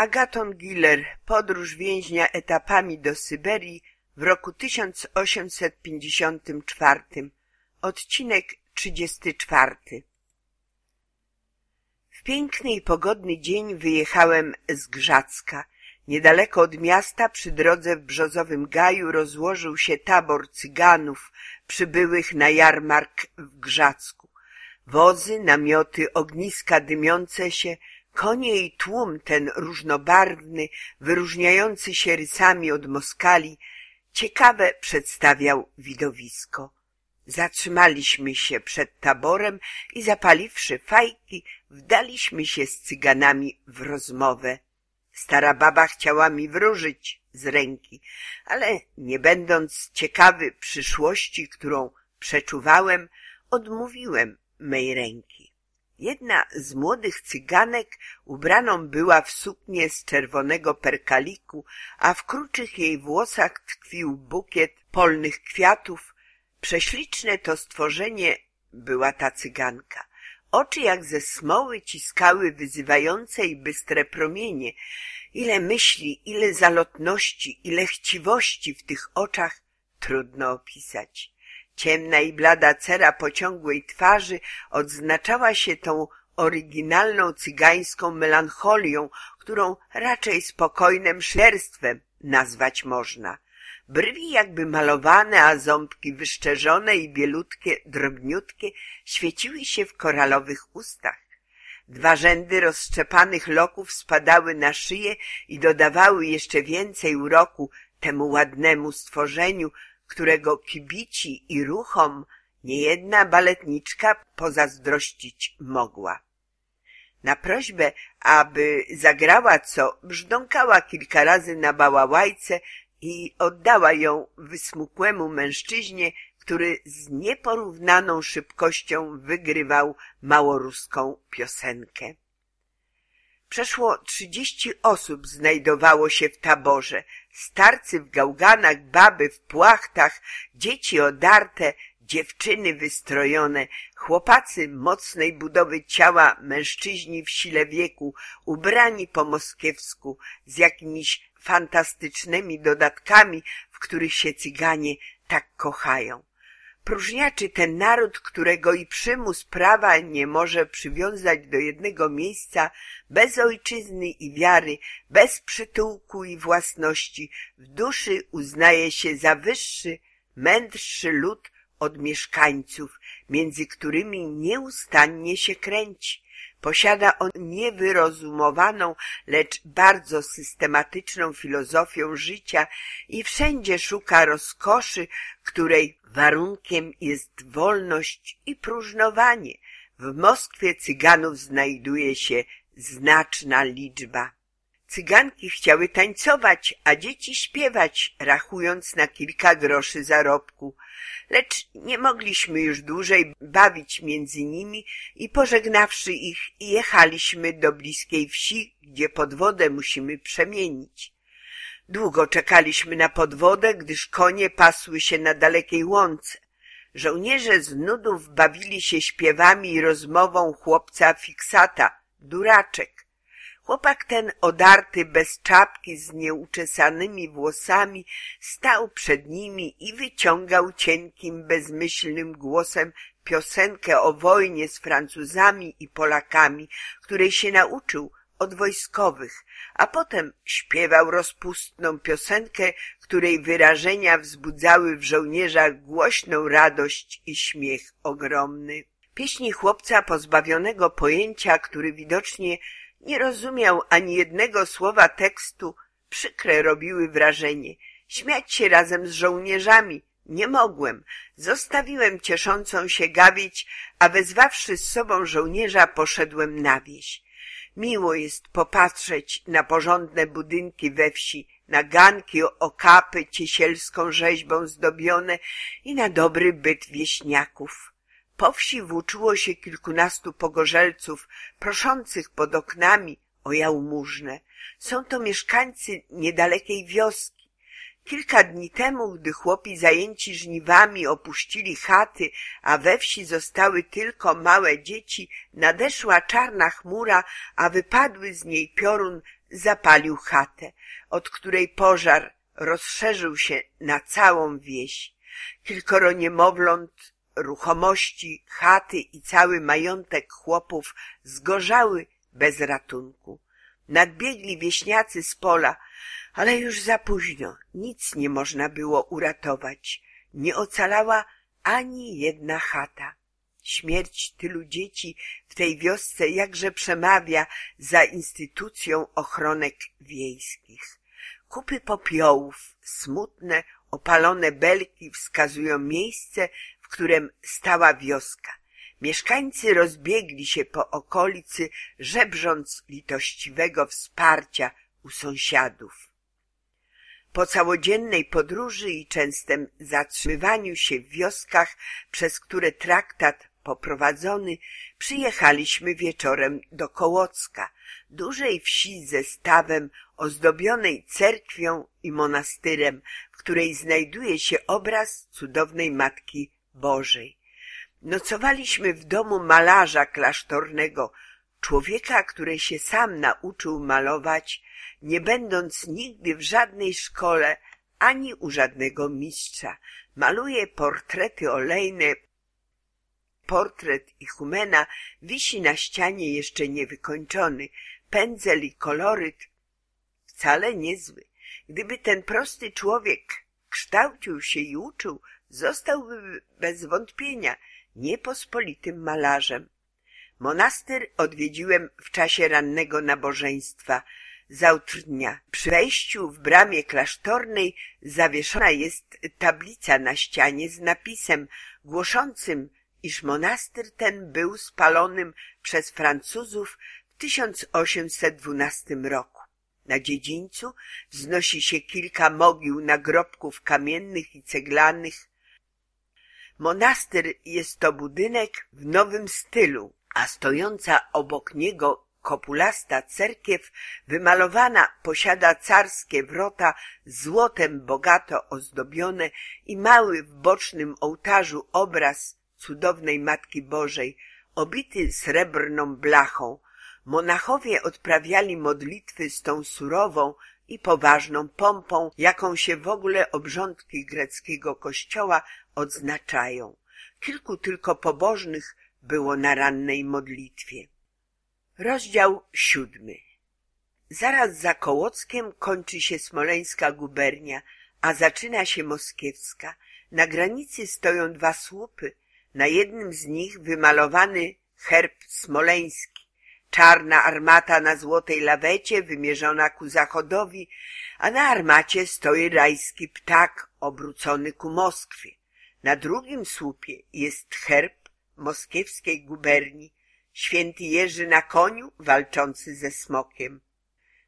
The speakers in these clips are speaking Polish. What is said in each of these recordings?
Agaton Giller, podróż więźnia etapami do Syberii w roku 1854, odcinek 34. W piękny i pogodny dzień wyjechałem z Grzacka. Niedaleko od miasta przy drodze w brzozowym gaju rozłożył się tabor cyganów przybyłych na jarmark w Grzacku. Wozy, namioty, ogniska dymiące się, konie i tłum ten różnobarwny, wyróżniający się rysami od moskali, ciekawe przedstawiał widowisko. Zatrzymaliśmy się przed taborem i zapaliwszy fajki, wdaliśmy się z cyganami w rozmowę. Stara baba chciała mi wróżyć z ręki, ale nie będąc ciekawy przyszłości, którą przeczuwałem, odmówiłem mej ręki. Jedna z młodych cyganek ubraną była w suknię z czerwonego perkaliku, a w kruczych jej włosach tkwił bukiet polnych kwiatów. Prześliczne to stworzenie była ta cyganka. Oczy jak ze smoły ciskały wyzywające i bystre promienie. Ile myśli, ile zalotności, ile chciwości w tych oczach trudno opisać. Ciemna i blada cera pociągłej twarzy odznaczała się tą oryginalną cygańską melancholią, którą raczej spokojnym szlerstwem nazwać można. Brwi jakby malowane, a ząbki wyszczerzone i bielutkie, drobniutkie świeciły się w koralowych ustach. Dwa rzędy rozszczepanych loków spadały na szyję i dodawały jeszcze więcej uroku temu ładnemu stworzeniu, którego kibici i ruchom niejedna baletniczka pozazdrościć mogła. Na prośbę, aby zagrała co, brzdąkała kilka razy na bałałajce i oddała ją wysmukłemu mężczyźnie, który z nieporównaną szybkością wygrywał małoruską piosenkę. Przeszło trzydzieści osób znajdowało się w taborze. Starcy w gałganach, baby w płachtach, dzieci odarte, dziewczyny wystrojone, chłopacy mocnej budowy ciała, mężczyźni w sile wieku, ubrani po moskiewsku, z jakimiś fantastycznymi dodatkami, w których się cyganie tak kochają. Próżniaczy ten naród, którego i przymus prawa nie może przywiązać do jednego miejsca, bez ojczyzny i wiary, bez przytułku i własności, w duszy uznaje się za wyższy, mędrszy lud od mieszkańców, między którymi nieustannie się kręci. Posiada on niewyrozumowaną, lecz bardzo systematyczną filozofię życia i wszędzie szuka rozkoszy, której warunkiem jest wolność i próżnowanie. W Moskwie cyganów znajduje się znaczna liczba. Cyganki chciały tańcować, a dzieci śpiewać, rachując na kilka groszy zarobku. Lecz nie mogliśmy już dłużej bawić między nimi i pożegnawszy ich, jechaliśmy do bliskiej wsi, gdzie podwodę musimy przemienić. Długo czekaliśmy na podwodę, gdyż konie pasły się na dalekiej łące. Żołnierze z nudów bawili się śpiewami i rozmową chłopca fiksata, duraczek. Chłopak ten odarty bez czapki z nieuczesanymi włosami stał przed nimi i wyciągał cienkim, bezmyślnym głosem piosenkę o wojnie z Francuzami i Polakami, której się nauczył od wojskowych, a potem śpiewał rozpustną piosenkę, której wyrażenia wzbudzały w żołnierzach głośną radość i śmiech ogromny. Pieśni chłopca pozbawionego pojęcia, który widocznie nie rozumiał ani jednego słowa tekstu, przykre robiły wrażenie. Śmiać się razem z żołnierzami nie mogłem. Zostawiłem cieszącą się gawieć, a wezwawszy z sobą żołnierza poszedłem na wieś. Miło jest popatrzeć na porządne budynki we wsi, na ganki, okapy ciesielską rzeźbą zdobione i na dobry byt wieśniaków. Po wsi włóczyło się kilkunastu pogorzelców, proszących pod oknami o jałmużnę. Są to mieszkańcy niedalekiej wioski. Kilka dni temu, gdy chłopi zajęci żniwami opuścili chaty, a we wsi zostały tylko małe dzieci, nadeszła czarna chmura, a wypadły z niej piorun zapalił chatę, od której pożar rozszerzył się na całą wieś. Kilkoro niemowląt, ruchomości, chaty i cały majątek chłopów zgorzały bez ratunku. Nadbiegli wieśniacy z pola, ale już za późno, nic nie można było uratować. Nie ocalała ani jedna chata. Śmierć tylu dzieci w tej wiosce jakże przemawia za instytucją ochronek wiejskich. Kupy popiołów, smutne, opalone belki wskazują miejsce, którym stała wioska. Mieszkańcy rozbiegli się po okolicy, żebrząc litościwego wsparcia u sąsiadów. Po całodziennej podróży i częstym zatrzymywaniu się w wioskach, przez które traktat poprowadzony, przyjechaliśmy wieczorem do Kołocka, dużej wsi ze stawem ozdobionej cerkwią i monastyrem, w której znajduje się obraz cudownej Matki Bożej. Nocowaliśmy w domu malarza klasztornego, człowieka, który się sam nauczył malować, nie będąc nigdy w żadnej szkole ani u żadnego mistrza. Maluje portrety olejne. Portret Ichumena wisi na ścianie jeszcze niewykończony. Pędzel i koloryt wcale niezły. Gdyby ten prosty człowiek kształcił się i uczył, zostałby bez wątpienia niepospolitym malarzem. Monastyr odwiedziłem w czasie rannego nabożeństwa zautrudnia. Przy wejściu w bramie klasztornej zawieszona jest tablica na ścianie z napisem głoszącym, iż monastyr ten był spalonym przez Francuzów w 1812 roku. Na dziedzińcu wznosi się kilka mogił nagrobków kamiennych i ceglanych. Monastyr jest to budynek w nowym stylu, a stojąca obok niego kopulasta cerkiew wymalowana posiada carskie wrota złotem bogato ozdobione i mały w bocznym ołtarzu obraz cudownej Matki Bożej, obity srebrną blachą. Monachowie odprawiali modlitwy z tą surową i poważną pompą, jaką się w ogóle obrządki greckiego kościoła odznaczają. Kilku tylko pobożnych było na rannej modlitwie. Rozdział siódmy Zaraz za Kołockiem kończy się smoleńska gubernia, a zaczyna się moskiewska. Na granicy stoją dwa słupy. Na jednym z nich wymalowany herb smoleński. Czarna armata na złotej lawecie wymierzona ku zachodowi, a na armacie stoi rajski ptak obrócony ku Moskwie. Na drugim słupie jest herb moskiewskiej guberni, święty Jerzy na koniu walczący ze smokiem.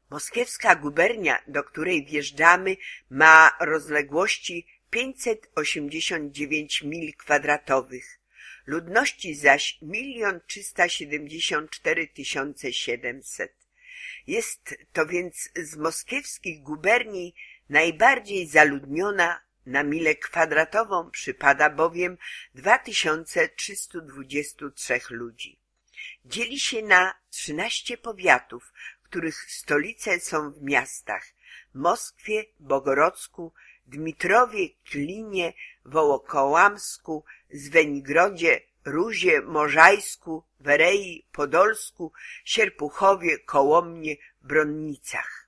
Moskiewska gubernia, do której wjeżdżamy, ma rozległości 589 mil kwadratowych, ludności zaś milion trzysta siedemdziesiąt cztery tysiące siedemset. Jest to więc z moskiewskich guberni najbardziej zaludniona na milę kwadratową przypada bowiem 2323 ludzi. Dzieli się na 13 powiatów, których stolice są w miastach Moskwie, Bogorodzku, Dmitrowie, Klinie, Wołokołamsku, Zwenigrodzie, Ruzie, Morzajsku, Werei, Podolsku, Sierpuchowie, Kołomnie, Bronnicach.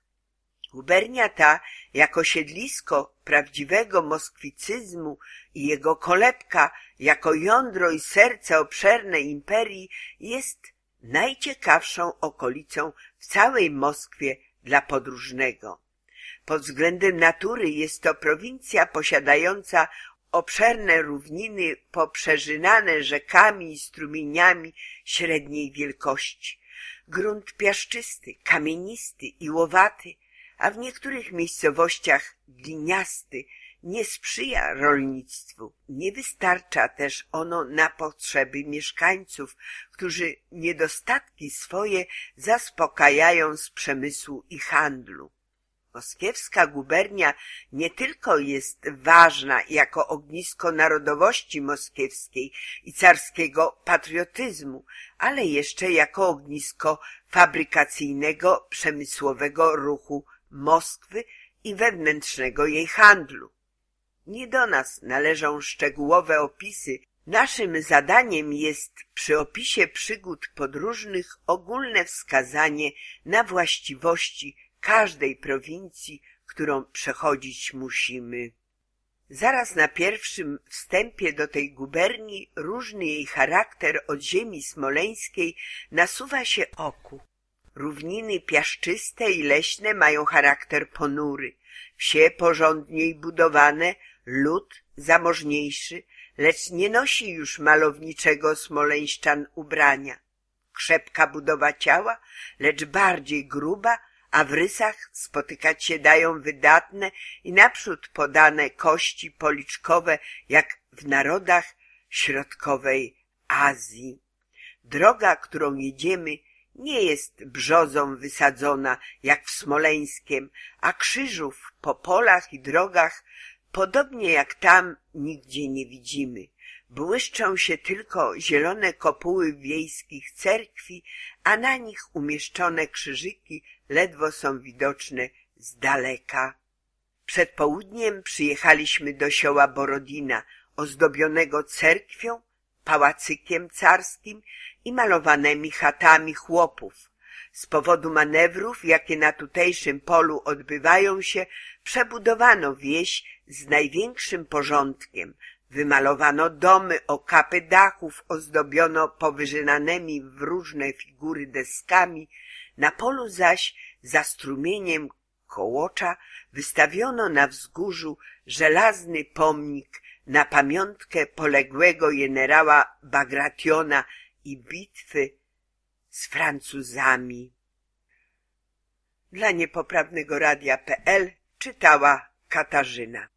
Gubernia ta, jako siedlisko prawdziwego moskwicyzmu i jego kolebka, jako jądro i serce obszernej imperii, jest najciekawszą okolicą w całej Moskwie dla podróżnego. Pod względem natury jest to prowincja posiadająca obszerne równiny poprzeżynane rzekami i strumieniami średniej wielkości. Grunt piaszczysty, kamienisty i łowaty, a w niektórych miejscowościach gliniasty, nie sprzyja rolnictwu. Nie wystarcza też ono na potrzeby mieszkańców, którzy niedostatki swoje zaspokajają z przemysłu i handlu. Moskiewska gubernia nie tylko jest ważna jako ognisko narodowości moskiewskiej i carskiego patriotyzmu, ale jeszcze jako ognisko fabrykacyjnego przemysłowego ruchu Moskwy i wewnętrznego jej handlu. Nie do nas należą szczegółowe opisy. Naszym zadaniem jest przy opisie przygód podróżnych ogólne wskazanie na właściwości każdej prowincji, którą przechodzić musimy. Zaraz na pierwszym wstępie do tej guberni różny jej charakter od ziemi smoleńskiej nasuwa się oku. Równiny piaszczyste i leśne mają charakter ponury, wsie porządniej budowane, lud zamożniejszy, lecz nie nosi już malowniczego smoleńszczan ubrania. Krzepka budowa ciała, lecz bardziej gruba, a w rysach spotykać się dają wydatne i naprzód podane kości policzkowe, jak w narodach środkowej Azji. Droga, którą jedziemy, nie jest brzozą wysadzona, jak w Smoleńskiem, a krzyżów po polach i drogach, podobnie jak tam, nigdzie nie widzimy. Błyszczą się tylko zielone kopuły wiejskich cerkwi, a na nich umieszczone krzyżyki ledwo są widoczne z daleka. Przed południem przyjechaliśmy do sioła Borodina, ozdobionego cerkwią, pałacykiem carskim i malowanymi chatami chłopów. Z powodu manewrów, jakie na tutejszym polu odbywają się, przebudowano wieś z największym porządkiem, Wymalowano domy, okapy dachów ozdobiono powyżynanymi w różne figury deskami, na polu zaś za strumieniem kołocza wystawiono na wzgórzu żelazny pomnik na pamiątkę poległego generała Bagrationa i bitwy z Francuzami. Dla niepoprawnego radia.pl czytała Katarzyna.